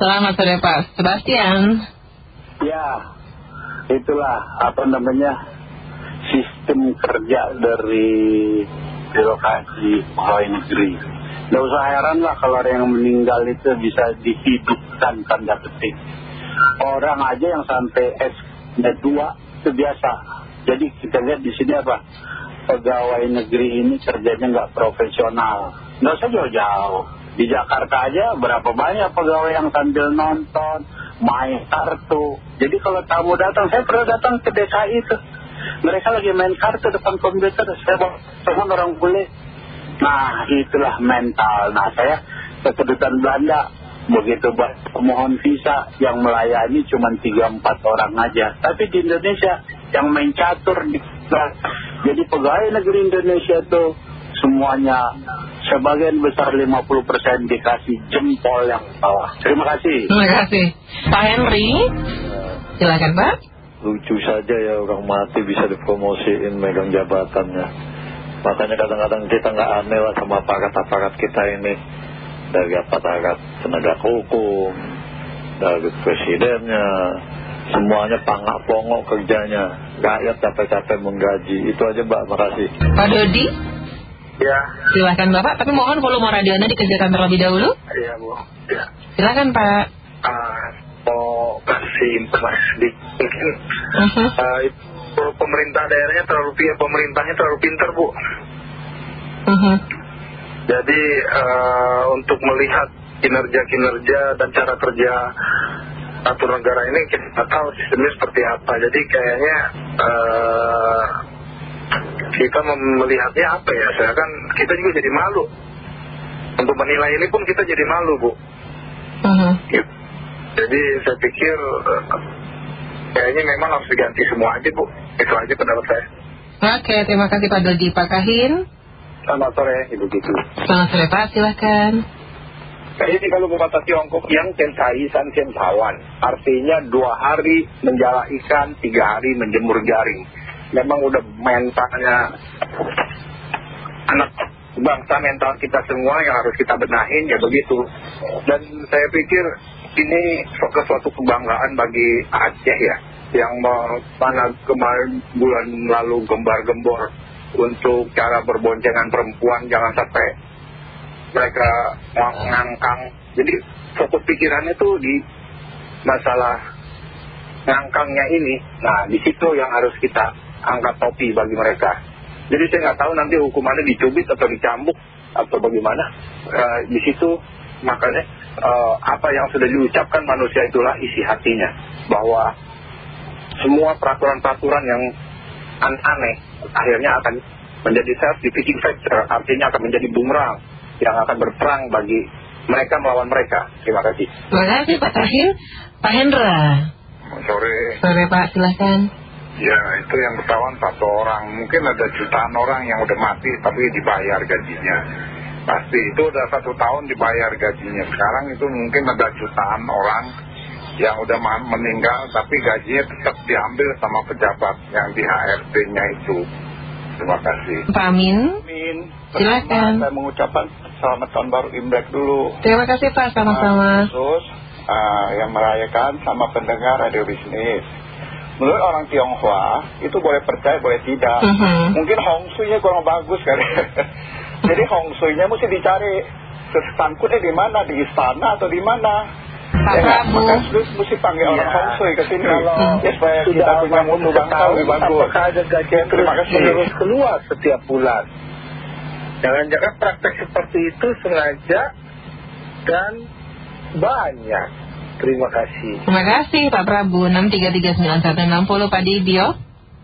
Selamat sore Pak Sebastian. Ya, itulah apa namanya sistem kerja dari birokrasi pegawai negeri. Nggak usah heran lah kalau ada yang meninggal itu bisa dihidupkan tanda petik. Orang aja yang sampai S2 itu biasa. Jadi kita lihat di sini apa? Pegawai negeri ini kerjanya nggak profesional. Nggak usah jauh-jauh. Di Jakarta aja berapa banyak pegawai yang sambil nonton, main kartu. Jadi kalau tamu datang, saya pernah datang ke DKI itu. Mereka lagi main kartu depan komputer, saya bawa orang bule. Nah itulah mental. Nah saya ke kedutaan Belanda, begitu buat pemohon visa yang melayani cuma 3-4 orang aja. Tapi di Indonesia yang main catur, di, jadi pegawai negeri Indonesia itu semuanya sebagian besar 50% dikasih jempol yang bawah. Terima kasih. Terima kasih. Pak Henry, silakan Pak. Lucu saja ya orang mati bisa dipromosiin megang jabatannya. Makanya kadang-kadang kita nggak aneh lah sama aparat-aparat kita ini. Dari aparat penegak hukum, dari presidennya, semuanya pangak pongok kerjanya. Rakyat capek-capek menggaji. Itu aja Mbak, makasih. Pak Dodi? Ya. Silakan Bapak, tapi mohon volume radionya dikerjakan terlebih dahulu. Iya Bu. Ya. Silakan Pak. Uh, mau kasih informasi sedikit. Mungkin uh -huh. uh, itu pemerintah daerahnya terlalu pemerintahnya terlalu pinter Bu. Uh -huh. Jadi uh, untuk melihat kinerja-kinerja dan cara kerja satu negara ini kita tahu sistemnya seperti apa. Jadi kayaknya uh, kita melihatnya apa ya? Saya kan kita juga jadi malu. Untuk menilai ini pun kita jadi malu, Bu. Uh -huh. gitu. Jadi saya pikir uh, kayaknya memang harus diganti semua aja, Bu. Itu aja pendapat saya. Oke, terima kasih Pak Dodi. Pak Kahin. Selamat sore, Ibu Gitu. Selamat sore Pak, silakan. Jadi kalau kata Tiongkok yang tentai san tawan, artinya dua hari menjala ikan, tiga hari menjemur jaring. Memang udah mentalnya anak bangsa mental kita semua yang harus kita benahin ya begitu. Dan saya pikir ini suatu kebanggaan bagi Aceh ya, yang mana kemarin bulan lalu gembar-gembor untuk cara berboncengan perempuan jangan sampai mereka ngangkang. Jadi fokus pikirannya tuh di masalah ngangkangnya ini. Nah, di situ yang harus kita angkat topi bagi mereka. Jadi saya nggak tahu nanti hukumannya dicubit atau dicambuk atau bagaimana. Uh, di situ makanya uh, apa yang sudah diucapkan manusia itulah isi hatinya. Bahwa semua peraturan-peraturan yang aneh akhirnya akan menjadi self-defeating factor. Artinya akan menjadi bumerang yang akan berperang bagi mereka melawan mereka. Terima kasih. Terima kasih Pak Tahir. Pak Hendra. Sore. Sore Pak, silahkan. Ya, itu yang ketahuan satu orang. Mungkin ada jutaan orang yang udah mati tapi dibayar gajinya. Pasti itu udah satu tahun dibayar gajinya. Sekarang itu mungkin ada jutaan orang yang udah meninggal tapi gajinya tetap diambil sama pejabat yang di HRD-nya itu. Terima kasih. Pak Amin. Amin. Silakan. Saya mengucapkan selamat tahun baru Imlek dulu. Terima kasih Pak, sama-sama. Khusus uh, yang merayakan sama pendengar radio bisnis. Menurut orang Tionghoa itu boleh percaya boleh tidak. Uh -huh. Mungkin Hong Sui-nya kurang bagus kali. Jadi Hong Sui-nya mesti dicari sesangkutnya di mana di istana atau di mana. Pak ya. Maka terus mesti panggil orang Iya. Hong Sui ke sini. Kalau ya, supaya sudah kita punya mutu bangsa lebih bagus. Apakah ada gaji yang Terima terus kasih. menerus keluar setiap bulan? Jangan-jangan praktek seperti itu sengaja dan banyak. Terima kasih. Terima kasih Pak Prabu. 6339160 Pak Dibio.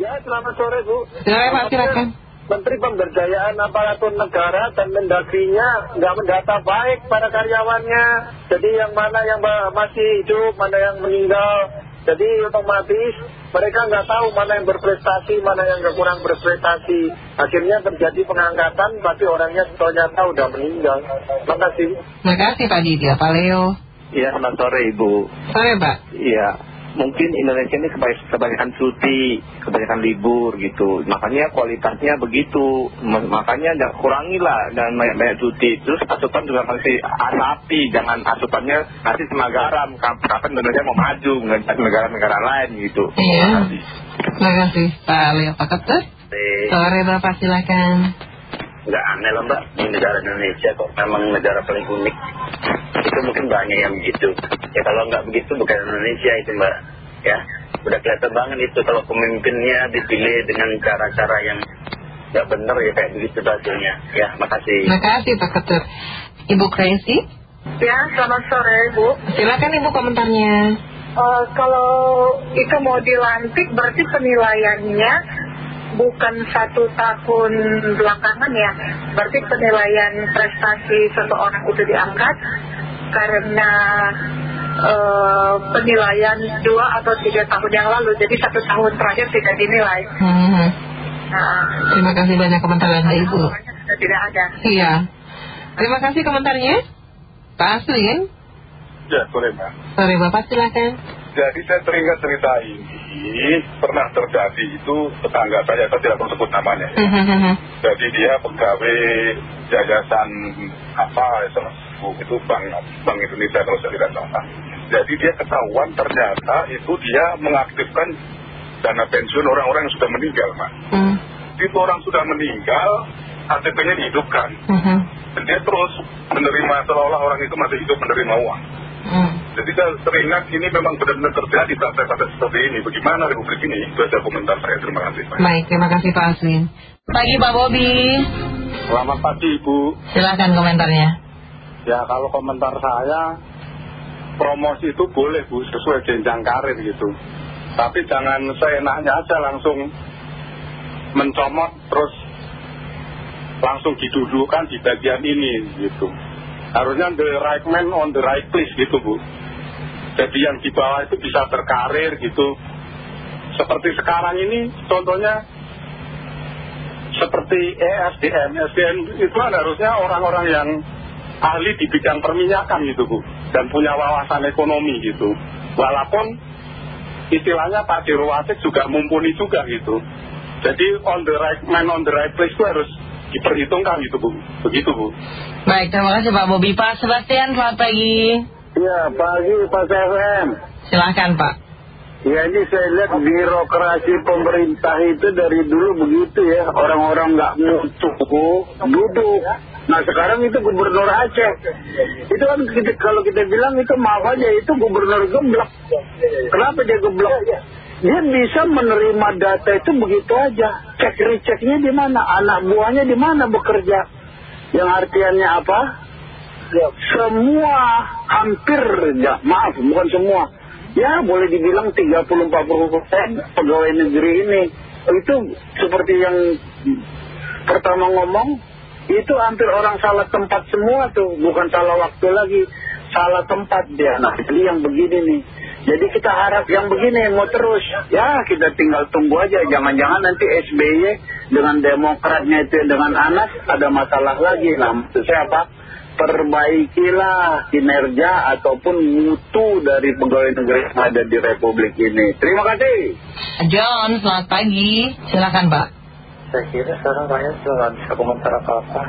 Ya, selamat sore Bu. Silakan Pak, silakan. Menteri Pemberdayaan Aparatur Negara dan Mendagrinya nggak mendata baik pada karyawannya. Jadi yang mana yang ma- masih hidup, mana yang meninggal. Jadi otomatis mereka nggak tahu mana yang berprestasi, mana yang nggak kurang berprestasi. Akhirnya terjadi pengangkatan, tapi orangnya ternyata udah meninggal. Terima kasih. Terima kasih Pak Dibio. Pak Leo. Iya, selamat sore Ibu. Sore Pak. Iya, mungkin Indonesia ini kebany- kebanyakan cuti, kebanyakan libur gitu. Makanya kualitasnya begitu. Makanya jangan kurangilah dan banyak-banyak cuti. Terus asupan juga kasih asapi, jangan asupannya kasih sama garam. Kap- Kapan Indonesia mau maju dengan negara-negara lain gitu. Iya. Terima kasih. Pak Leo Pak Ketut. Sore Bapak silakan. nggak aneh loh mbak di negara Indonesia kok memang negara paling unik itu mungkin banyak yang begitu ya kalau nggak begitu bukan Indonesia itu mbak ya udah kelihatan banget itu kalau pemimpinnya dipilih dengan cara-cara yang nggak benar ya kayak begitu hasilnya ya makasih Terima kasih Pak Ketut. Ibu Crazy, Ya, selamat sore Bu. silakan Ibu komentarnya. Eh, kalau itu mau dilantik berarti penilaiannya bukan satu tahun belakangan ya. Berarti penilaian prestasi seseorang itu diangkat karena eh, penilaian dua atau tiga tahun yang lalu. Jadi satu tahun terakhir tidak dinilai. Hmm. Nah, Terima kasih banyak komentar Anda Ibu. tidak ada. Iya. Terima kasih komentarnya. Pak Aslin, Ya, sore Mbak. sore Bapak silakan. Jadi saya teringat cerita ini pernah terjadi itu tetangga saya, saya tidak perlu sebut namanya. ya. Hmm. Jadi dia pegawai yayasan apa salah satu itu bank bank Indonesia kalau saya tidak salah. Jadi dia ketahuan ternyata itu dia mengaktifkan dana pensiun orang-orang yang sudah meninggal, Pak. Hmm. Itu orang sudah meninggal, KTP-nya dihidupkan. Hmm. Dan dia terus menerima seolah-olah orang itu masih hidup menerima uang. Hmm. Jadi saya teringat ini memang benar-benar terjadi saat-saat seperti ini. Bagaimana Republik ini? Itu aja komentar saya. Terima kasih, Pak. Baik, terima kasih Pak Aslin. Pagi Pak Bobi, Selamat pagi Ibu. silakan komentarnya. Ya kalau komentar saya promosi itu boleh Bu sesuai jenjang karir gitu. Tapi jangan seenaknya aja langsung mencomot terus langsung didudukan di bagian ini gitu. Harusnya the right man on the right place gitu Bu. Jadi yang di bawah itu bisa berkarir gitu. Seperti sekarang ini contohnya seperti ESDM. ESDM itu kan harusnya orang-orang yang ahli di bidang perminyakan gitu Bu. Dan punya wawasan ekonomi gitu. Walaupun istilahnya Pak Dirowasik juga mumpuni juga gitu. Jadi on the right man on the right place itu harus diperhitungkan gitu Bu. Begitu Bu. Baik, terima kasih Pak Bobi. Pak Sebastian, selamat pagi. Iya pagi Pak FM. Silakan Pak. Ya ini saya lihat birokrasi pemerintah itu dari dulu begitu ya. Orang-orang nggak mutu duduk. Nah sekarang itu gubernur Aceh. Itu kan kita- kalau kita bilang itu maaf aja itu gubernur geblek. Kenapa dia geblek? Dia bisa menerima data itu begitu aja. Cek receknya di mana? Anak buahnya di mana bekerja? Yang artiannya apa? Semua hampir, ya maaf bukan semua. Ya boleh dibilang 30-40 persen pegawai negeri ini. Itu seperti yang pertama ngomong, itu hampir orang salah tempat semua tuh. Bukan salah waktu lagi, salah tempat dia. Nah jadi yang begini nih. Jadi kita harap yang begini mau terus. Ya kita tinggal tunggu aja. Jangan-jangan nanti SBY dengan demokratnya itu dengan Anas ada masalah lagi. Nah maksud saya apa? Perbaikilah kinerja ataupun mutu dari pegawai negeri yang ada di Republik ini. Terima kasih. John, selamat pagi. Silakan Pak. Saya kira sekarang rakyat sudah nggak bisa komentar apa-apa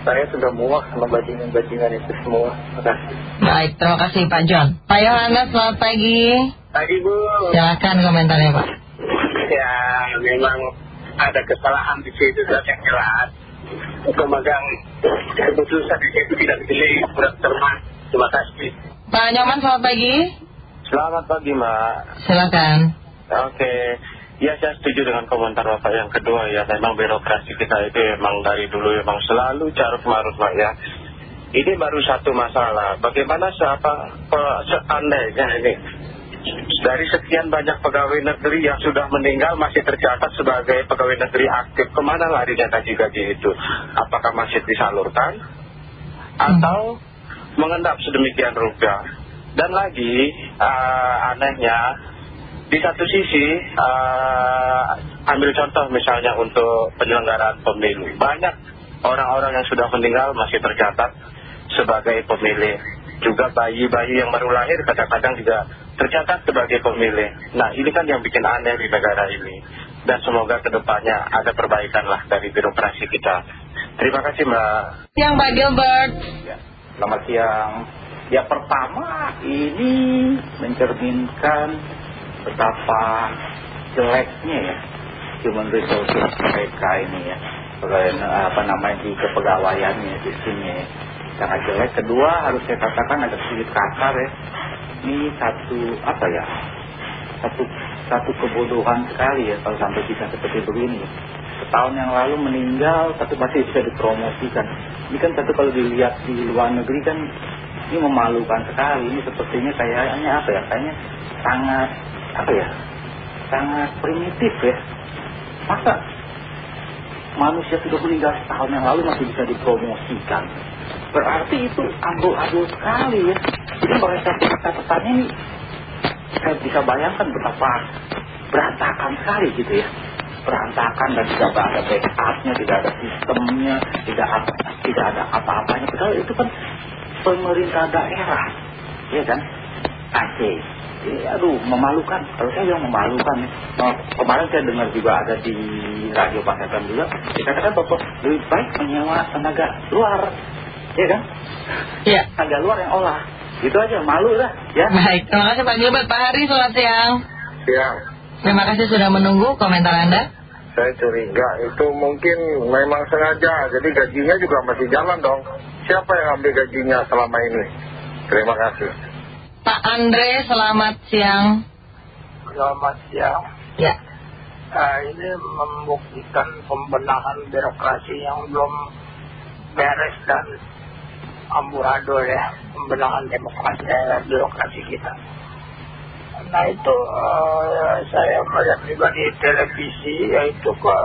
saya sudah muak sama bajingan-bajingan itu semua terima kasih Baik, terima kasih Pak John. Pak Yohanes, selamat pagi. pagi Bu Silakan komentarnya Pak. ya memang ada kesalahan di situ sudah yang jelas pemegang keputusan di situ tidak dipilih sudah termas terima kasih Pak Nyoman, selamat pagi. selamat pagi Mbak Silakan. oke ya saya setuju dengan komentar Bapak yang kedua ya. Memang birokrasi kita itu memang dari dulu memang selalu carut marut Mbak ya. Ini baru satu masalah. Bagaimana siapa seandainya ini dari sekian banyak pegawai negeri yang sudah meninggal masih tercatat sebagai pegawai negeri aktif ke mana larinya gaji-gaji itu? Apakah masih disalurkan? Atau mengendap sedemikian rupa dan lagi ah, anehnya di satu sisi eh, ambil contoh misalnya untuk penyelenggaraan pemilu banyak orang-orang yang sudah meninggal masih tercatat sebagai pemilih juga bayi-bayi yang baru lahir kadang-kadang juga tercatat sebagai pemilih. Nah ini kan yang bikin aneh di negara ini. Dan semoga ke depannya ada perbaikan lah dari birokrasi kita. Terima kasih Mbak. Siang Pak Gilbert. Ya, selamat siang. Ya pertama ini mencerminkan betapa jeleknya ya human resources mereka ini ya. Apa namanya di kepegawaiannya di sini ya. Sangat jelek. Kedua harus saya katakan agak sedikit kasar ya. Ini satu apa ya satu satu kebodohan sekali ya kalau sampai bisa seperti begini. Setahun yang lalu meninggal tapi masih bisa dipromosikan. Ini kan satu kalau dilihat di luar negeri kan ini memalukan sekali. Ini sepertinya kayaknya apa ya? Kayaknya sangat apa ya? Sangat primitif ya. Masa manusia sudah meninggal setahun yang lalu masih bisa dipromosikan? Berarti itu ambil-ambil sekali ya. Jadi mereka catatannya ini saya bisa bayangkan betapa berantakan sekali gitu ya berantakan dan tidak ada backupnya tidak ada sistemnya tidak ada, tidak ada apa-apanya padahal itu kan pemerintah daerah ya kan Aceh ya, aduh memalukan kalau saya yang memalukan nah, kemarin saya dengar juga ada di radio Pak juga dikatakan bahwa lebih baik menyewa tenaga luar ya kan iya tenaga luar yang olah itu aja, malu lah ya. Baik, terima kasih Pak Gilbert. Pak Hari, selamat siang. Siang. Terima kasih sudah menunggu komentar Anda. Saya curiga itu mungkin memang sengaja, jadi gajinya juga masih jalan dong. Siapa yang ambil gajinya selama ini? Terima kasih. Pak Andre, selamat siang. Selamat siang. Ya. Uh, ini membuktikan pembenahan birokrasi yang belum beres dan amburadul ya pembenahan demokrasi eh, birokrasi kita. Nah itu uh, saya melihat juga di televisi yaitu ke,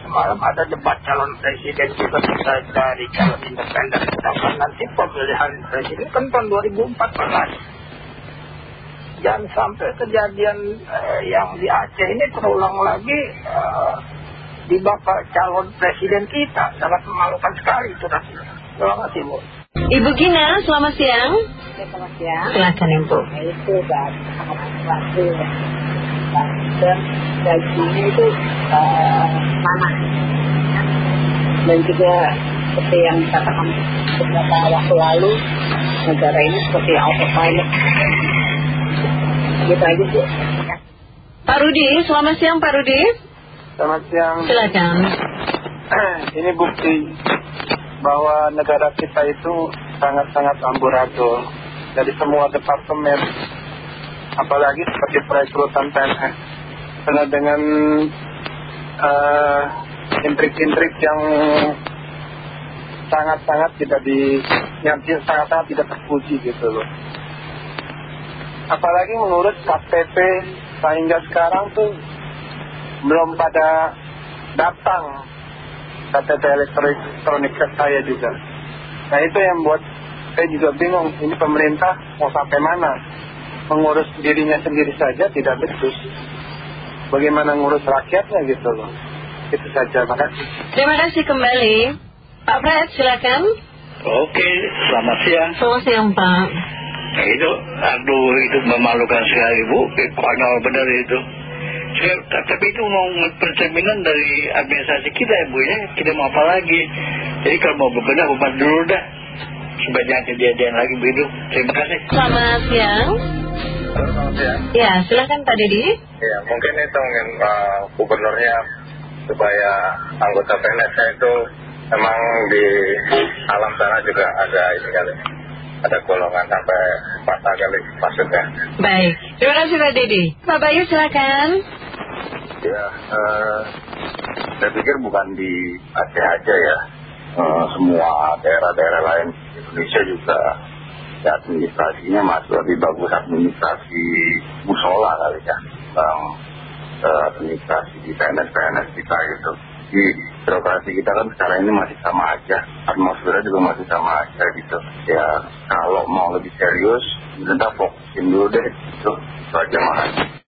semalam ada debat calon presiden juga kita dari calon independen sedangkan nanti pemilihan presiden kan tahun 2014 jangan sampai kejadian uh, yang di Aceh ini terulang lagi uh, di bapak calon presiden kita sangat memalukan sekali itu rasanya terima kasih Bu Ibu Gina, selamat siang. Ya, selamat siang. Silakan Ibu. Nah, itu sesuatu ya. Dan gajinya itu uh, mana. Dan juga seperti yang dikatakan beberapa waktu lalu, negara ini seperti autopilot. Gitu aja sih. Pak Rudi, selamat siang Pak Rudi. Selamat siang. Silakan. Ini bukti bahwa negara kita itu sangat-sangat amburadul dari semua departemen apalagi seperti perekrutan PNS karena dengan intrik-intrik yang sangat-sangat tidak di yang sangat-sangat tidak terpuji gitu loh apalagi menurut KTP sehingga sekarang tuh belum pada datang KTP elektronik saya juga. Nah itu yang buat saya juga bingung, ini pemerintah mau sampai mana? Mengurus dirinya sendiri saja tidak becus. Bagaimana ngurus rakyatnya gitu loh. Itu saja, makasih. Terima kasih kembali. Pak Fred, silakan. Oke, selamat siang. Selamat siang Pak. Nah, itu, aduh itu memalukan sekali Bu, konyol benar itu? Tapi itu mau percerminan dari administrasi kita ya Bu ya. Kita mau apa lagi? Jadi kalau mau bebenah bebenah dulu dah. Supaya jangan kejadian lagi begitu. Terima kasih. Selamat siang. Selamat siang. Ya silakan Pak Dedi ya mungkin itu mungkin uh, gubernurnya supaya anggota PNS itu memang di alam sana juga ada ini kali ada golongan sampai patah kali maksudnya. Baik, terima kasih Pak Dedi. Pak Bayu silakan. Ya, uh, saya pikir bukan di Aceh aja ya. Uh, semua daerah-daerah lain di Indonesia juga ya administrasinya masih lebih bagus administrasi musola kali ya. Uh, administrasi di PNS-PNS kita gitu. Di birokrasi kita kan sekarang ini masih sama aja. Atmosfernya juga masih sama aja gitu. Ya kalau mau lebih serius kita fokusin dulu deh itu, itu aja makasih